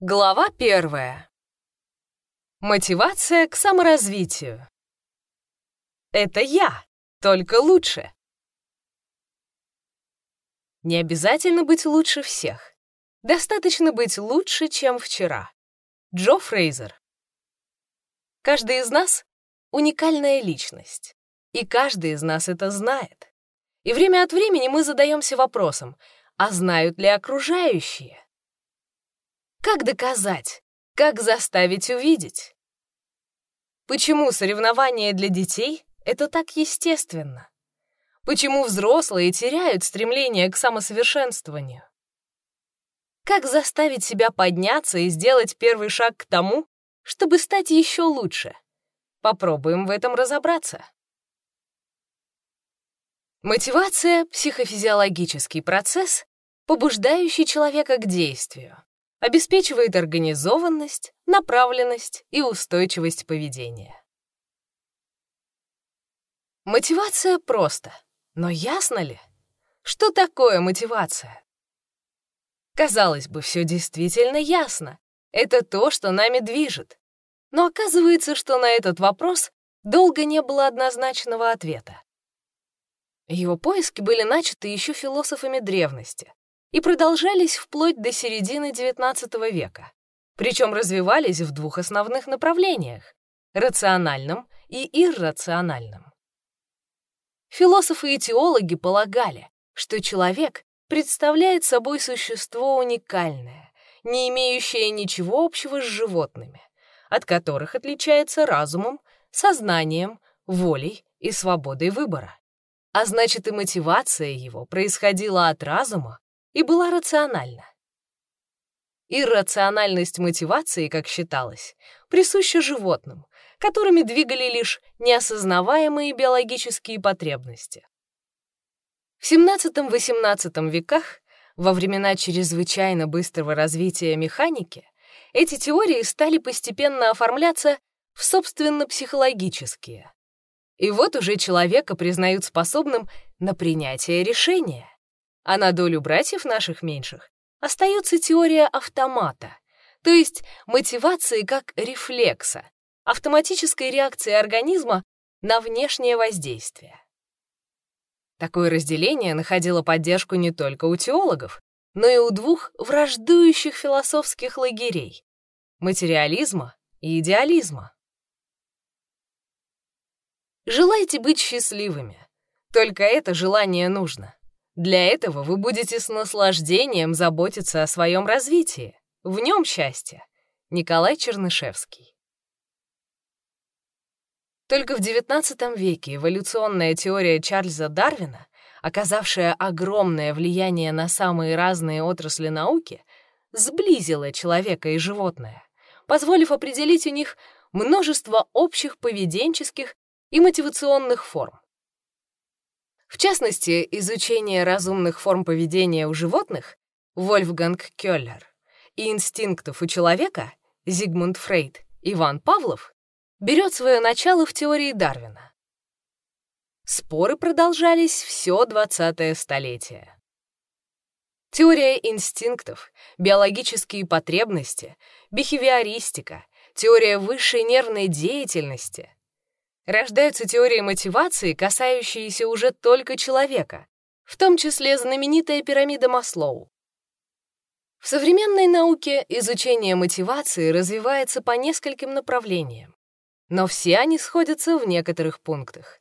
Глава первая. Мотивация к саморазвитию. Это я, только лучше. Не обязательно быть лучше всех. Достаточно быть лучше, чем вчера. Джо Фрейзер. Каждый из нас — уникальная личность. И каждый из нас это знает. И время от времени мы задаемся вопросом, а знают ли окружающие? Как доказать? Как заставить увидеть? Почему соревнования для детей — это так естественно? Почему взрослые теряют стремление к самосовершенствованию? Как заставить себя подняться и сделать первый шаг к тому, чтобы стать еще лучше? Попробуем в этом разобраться. Мотивация — психофизиологический процесс, побуждающий человека к действию обеспечивает организованность, направленность и устойчивость поведения. Мотивация просто, но ясно ли? Что такое мотивация? Казалось бы, все действительно ясно. Это то, что нами движет. Но оказывается, что на этот вопрос долго не было однозначного ответа. Его поиски были начаты еще философами древности, и продолжались вплоть до середины XIX века, причем развивались в двух основных направлениях — рациональном и иррациональном. Философы и теологи полагали, что человек представляет собой существо уникальное, не имеющее ничего общего с животными, от которых отличается разумом, сознанием, волей и свободой выбора. А значит, и мотивация его происходила от разума и была рациональна. Иррациональность мотивации, как считалось, присуща животным, которыми двигали лишь неосознаваемые биологические потребности. В XVII-XVIII веках, во времена чрезвычайно быстрого развития механики, эти теории стали постепенно оформляться в собственно-психологические. И вот уже человека признают способным на принятие решения а на долю братьев наших меньших остается теория автомата, то есть мотивации как рефлекса, автоматической реакции организма на внешнее воздействие. Такое разделение находило поддержку не только у теологов, но и у двух враждующих философских лагерей — материализма и идеализма. Желайте быть счастливыми. Только это желание нужно. Для этого вы будете с наслаждением заботиться о своем развитии. В нем счастье. Николай Чернышевский. Только в XIX веке эволюционная теория Чарльза Дарвина, оказавшая огромное влияние на самые разные отрасли науки, сблизила человека и животное, позволив определить у них множество общих поведенческих и мотивационных форм. В частности, изучение разумных форм поведения у животных Вольфганг Кёллер и инстинктов у человека Зигмунд Фрейд Иван Павлов берет свое начало в теории Дарвина. Споры продолжались все 20-е столетие. Теория инстинктов, биологические потребности, бихевиористика, теория высшей нервной деятельности рождаются теории мотивации, касающиеся уже только человека, в том числе знаменитая пирамида Маслоу. В современной науке изучение мотивации развивается по нескольким направлениям, но все они сходятся в некоторых пунктах.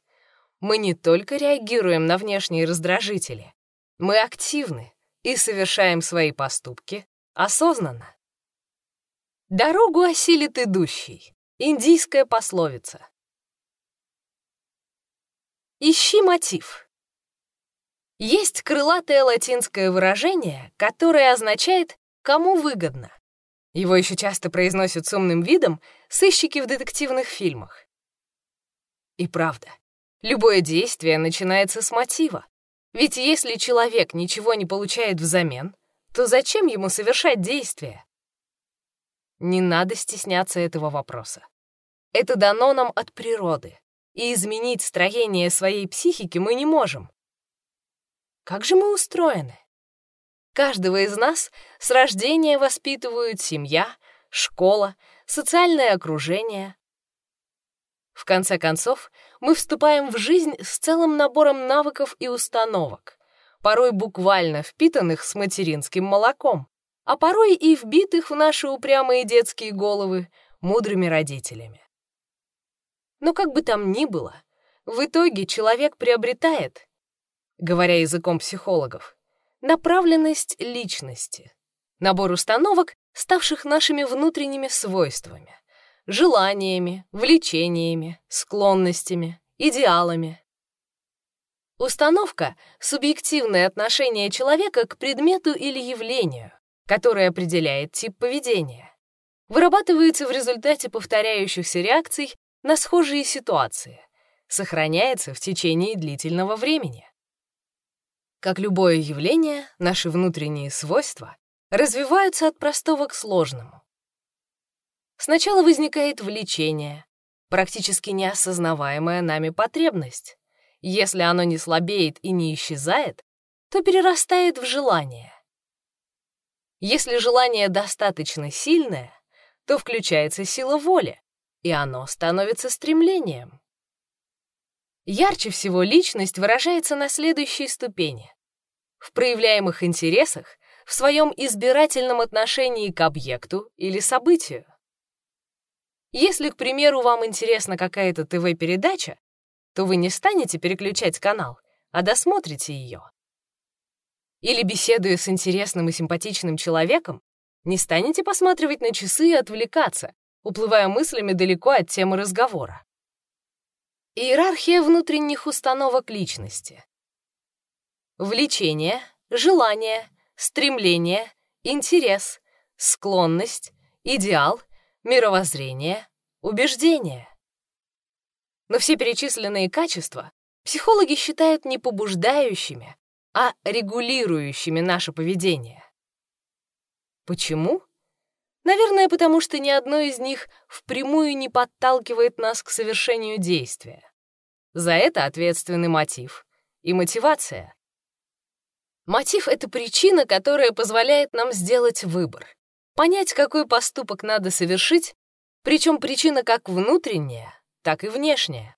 Мы не только реагируем на внешние раздражители, мы активны и совершаем свои поступки осознанно. Дорогу осилит идущий. Индийская пословица. Ищи мотив. Есть крылатое латинское выражение, которое означает «кому выгодно». Его еще часто произносят с умным видом сыщики в детективных фильмах. И правда, любое действие начинается с мотива. Ведь если человек ничего не получает взамен, то зачем ему совершать действие? Не надо стесняться этого вопроса. Это дано нам от природы и изменить строение своей психики мы не можем. Как же мы устроены? Каждого из нас с рождения воспитывают семья, школа, социальное окружение. В конце концов, мы вступаем в жизнь с целым набором навыков и установок, порой буквально впитанных с материнским молоком, а порой и вбитых в наши упрямые детские головы мудрыми родителями. Но как бы там ни было, в итоге человек приобретает, говоря языком психологов, направленность личности, набор установок, ставших нашими внутренними свойствами, желаниями, влечениями, склонностями, идеалами. Установка — субъективное отношение человека к предмету или явлению, которое определяет тип поведения. Вырабатывается в результате повторяющихся реакций на схожие ситуации, сохраняется в течение длительного времени. Как любое явление, наши внутренние свойства развиваются от простого к сложному. Сначала возникает влечение, практически неосознаваемая нами потребность. Если оно не слабеет и не исчезает, то перерастает в желание. Если желание достаточно сильное, то включается сила воли, и оно становится стремлением. Ярче всего личность выражается на следующей ступени. В проявляемых интересах, в своем избирательном отношении к объекту или событию. Если, к примеру, вам интересна какая-то ТВ-передача, то вы не станете переключать канал, а досмотрите ее. Или, беседуя с интересным и симпатичным человеком, не станете посматривать на часы и отвлекаться, уплывая мыслями далеко от темы разговора. Иерархия внутренних установок личности. Влечение, желание, стремление, интерес, склонность, идеал, мировоззрение, убеждение. Но все перечисленные качества психологи считают не побуждающими, а регулирующими наше поведение. Почему? Наверное, потому что ни одно из них впрямую не подталкивает нас к совершению действия. За это ответственный мотив и мотивация. Мотив — это причина, которая позволяет нам сделать выбор, понять, какой поступок надо совершить, причем причина как внутренняя, так и внешняя.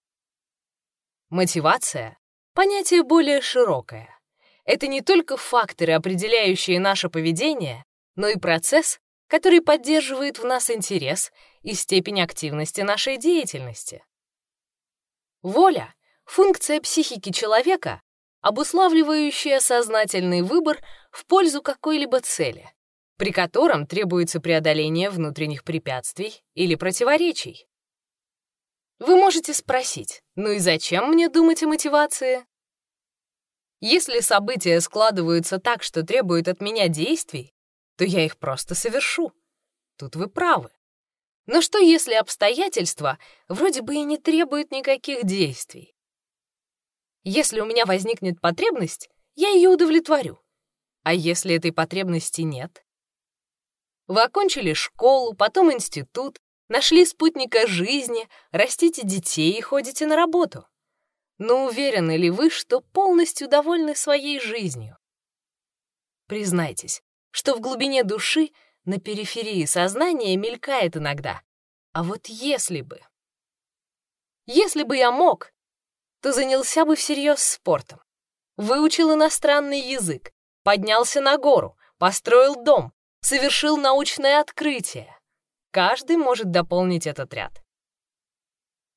Мотивация — понятие более широкое. Это не только факторы, определяющие наше поведение, но и процесс, который поддерживает в нас интерес и степень активности нашей деятельности. Воля — функция психики человека, обуславливающая сознательный выбор в пользу какой-либо цели, при котором требуется преодоление внутренних препятствий или противоречий. Вы можете спросить, ну и зачем мне думать о мотивации? Если события складываются так, что требуют от меня действий, то я их просто совершу. Тут вы правы. Но что, если обстоятельства вроде бы и не требуют никаких действий? Если у меня возникнет потребность, я ее удовлетворю. А если этой потребности нет? Вы окончили школу, потом институт, нашли спутника жизни, растите детей и ходите на работу. Но уверены ли вы, что полностью довольны своей жизнью? Признайтесь, что в глубине души, на периферии сознания мелькает иногда. А вот если бы... Если бы я мог, то занялся бы всерьез спортом. Выучил иностранный язык, поднялся на гору, построил дом, совершил научное открытие. Каждый может дополнить этот ряд.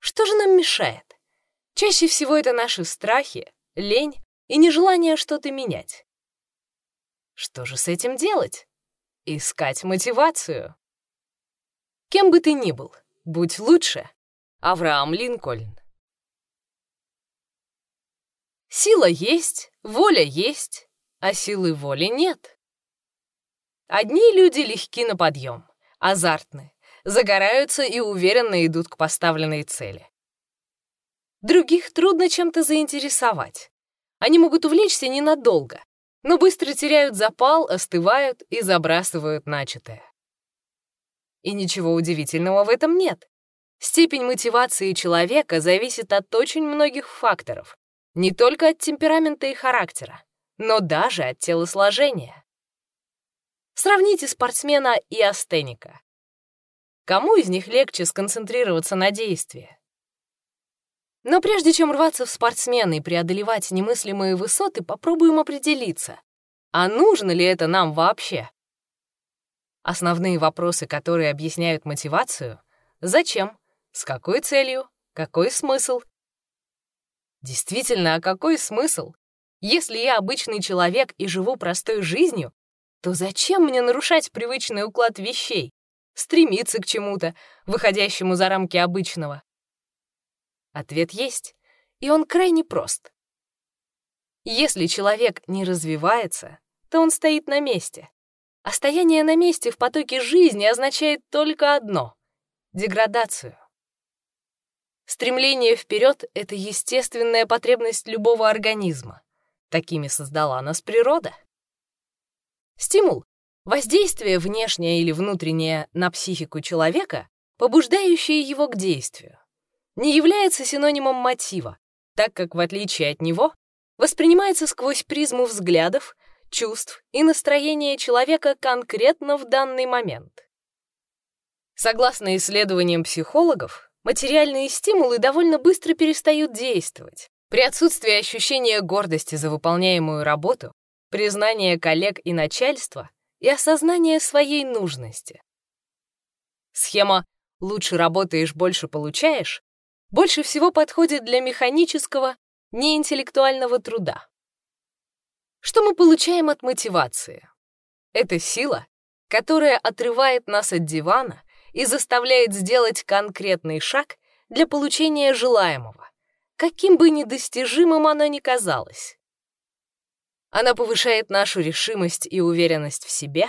Что же нам мешает? Чаще всего это наши страхи, лень и нежелание что-то менять. Что же с этим делать? Искать мотивацию. Кем бы ты ни был, будь лучше. Авраам Линкольн. Сила есть, воля есть, а силы воли нет. Одни люди легки на подъем, азартны, загораются и уверенно идут к поставленной цели. Других трудно чем-то заинтересовать. Они могут увлечься ненадолго, но быстро теряют запал, остывают и забрасывают начатое. И ничего удивительного в этом нет. Степень мотивации человека зависит от очень многих факторов, не только от темперамента и характера, но даже от телосложения. Сравните спортсмена и астеника. Кому из них легче сконцентрироваться на действии? Но прежде чем рваться в спортсмены и преодолевать немыслимые высоты, попробуем определиться, а нужно ли это нам вообще? Основные вопросы, которые объясняют мотивацию — зачем, с какой целью, какой смысл? Действительно, а какой смысл? Если я обычный человек и живу простой жизнью, то зачем мне нарушать привычный уклад вещей, стремиться к чему-то, выходящему за рамки обычного? Ответ есть, и он крайне прост. Если человек не развивается, то он стоит на месте. А стояние на месте в потоке жизни означает только одно — деградацию. Стремление вперед — это естественная потребность любого организма. Такими создала нас природа. Стимул — воздействие внешнее или внутреннее на психику человека, побуждающее его к действию не является синонимом мотива, так как, в отличие от него, воспринимается сквозь призму взглядов, чувств и настроения человека конкретно в данный момент. Согласно исследованиям психологов, материальные стимулы довольно быстро перестают действовать. При отсутствии ощущения гордости за выполняемую работу, признания коллег и начальства и осознания своей нужности. Схема «лучше работаешь, больше получаешь» больше всего подходит для механического, неинтеллектуального труда. Что мы получаем от мотивации? Это сила, которая отрывает нас от дивана и заставляет сделать конкретный шаг для получения желаемого, каким бы недостижимым оно ни казалось. Она повышает нашу решимость и уверенность в себе,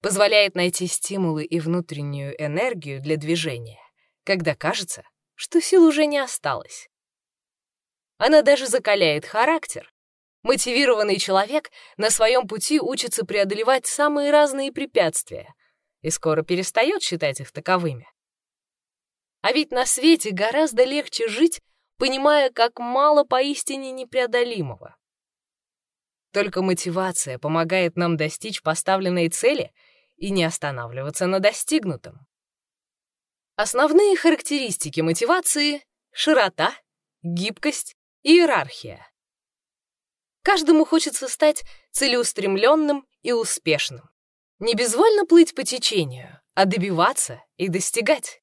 позволяет найти стимулы и внутреннюю энергию для движения, когда кажется, что сил уже не осталось. Она даже закаляет характер. Мотивированный человек на своем пути учится преодолевать самые разные препятствия и скоро перестает считать их таковыми. А ведь на свете гораздо легче жить, понимая, как мало поистине непреодолимого. Только мотивация помогает нам достичь поставленной цели и не останавливаться на достигнутом. Основные характеристики мотивации — широта, гибкость иерархия. Каждому хочется стать целеустремленным и успешным. Не безвольно плыть по течению, а добиваться и достигать.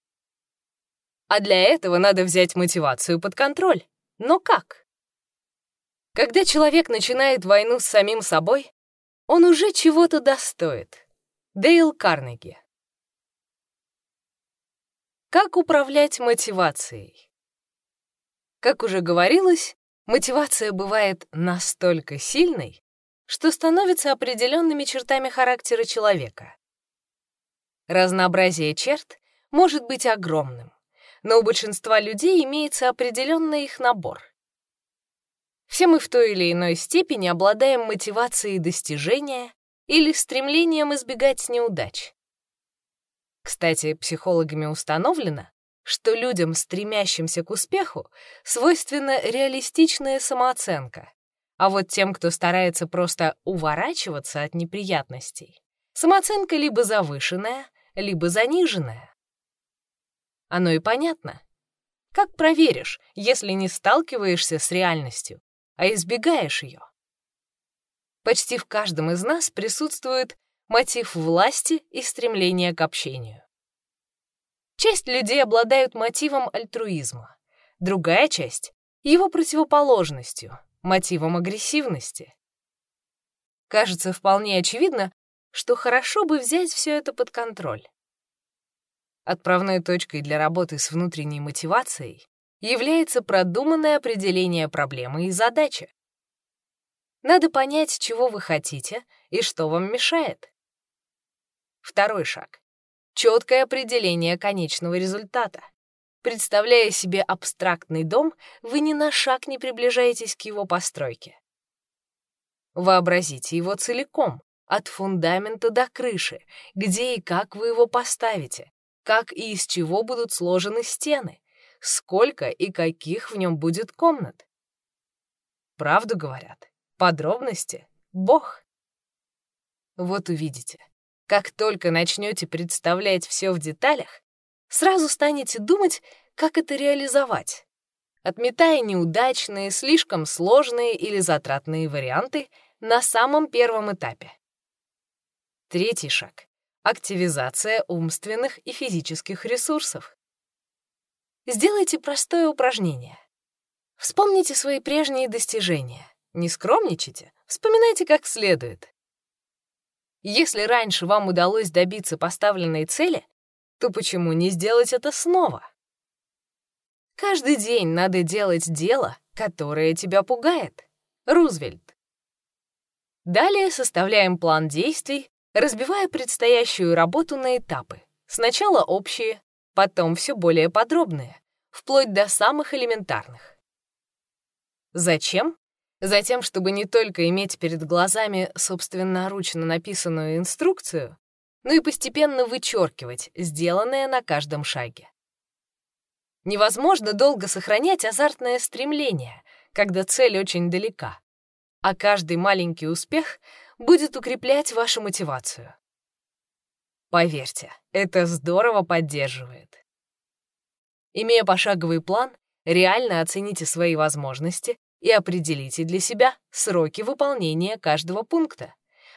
А для этого надо взять мотивацию под контроль. Но как? Когда человек начинает войну с самим собой, он уже чего-то достоит. Дейл Карнеги как управлять мотивацией? Как уже говорилось, мотивация бывает настолько сильной, что становится определенными чертами характера человека. Разнообразие черт может быть огромным, но у большинства людей имеется определенный их набор. Все мы в той или иной степени обладаем мотивацией достижения или стремлением избегать неудач. Кстати, психологами установлено, что людям, стремящимся к успеху, свойственна реалистичная самооценка, а вот тем, кто старается просто уворачиваться от неприятностей, самооценка либо завышенная, либо заниженная. Оно и понятно. Как проверишь, если не сталкиваешься с реальностью, а избегаешь ее? Почти в каждом из нас присутствует мотив власти и стремление к общению. Часть людей обладают мотивом альтруизма, другая часть — его противоположностью, мотивом агрессивности. Кажется вполне очевидно, что хорошо бы взять все это под контроль. Отправной точкой для работы с внутренней мотивацией является продуманное определение проблемы и задачи. Надо понять, чего вы хотите и что вам мешает. Второй шаг. Четкое определение конечного результата. Представляя себе абстрактный дом, вы ни на шаг не приближаетесь к его постройке. Вообразите его целиком, от фундамента до крыши, где и как вы его поставите, как и из чего будут сложены стены, сколько и каких в нем будет комнат. Правду говорят, подробности — Бог. Вот увидите, Как только начнете представлять все в деталях, сразу станете думать, как это реализовать, отметая неудачные, слишком сложные или затратные варианты на самом первом этапе. Третий шаг — активизация умственных и физических ресурсов. Сделайте простое упражнение. Вспомните свои прежние достижения. Не скромничайте, вспоминайте как следует. Если раньше вам удалось добиться поставленной цели, то почему не сделать это снова? Каждый день надо делать дело, которое тебя пугает. Рузвельт. Далее составляем план действий, разбивая предстоящую работу на этапы. Сначала общие, потом все более подробные, вплоть до самых элементарных. Зачем? Затем, чтобы не только иметь перед глазами собственноручно написанную инструкцию, но и постепенно вычеркивать сделанное на каждом шаге. Невозможно долго сохранять азартное стремление, когда цель очень далека, а каждый маленький успех будет укреплять вашу мотивацию. Поверьте, это здорово поддерживает. Имея пошаговый план, реально оцените свои возможности и определите для себя сроки выполнения каждого пункта.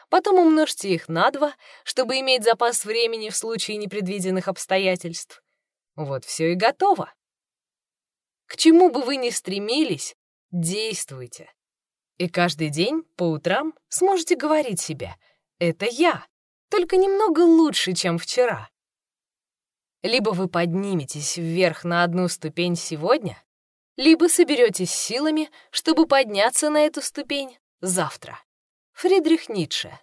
Потом умножьте их на два, чтобы иметь запас времени в случае непредвиденных обстоятельств. Вот все и готово. К чему бы вы ни стремились, действуйте. И каждый день по утрам сможете говорить себе «это я», только немного лучше, чем вчера. Либо вы подниметесь вверх на одну ступень сегодня, либо соберетесь силами, чтобы подняться на эту ступень завтра. Фридрих Ницше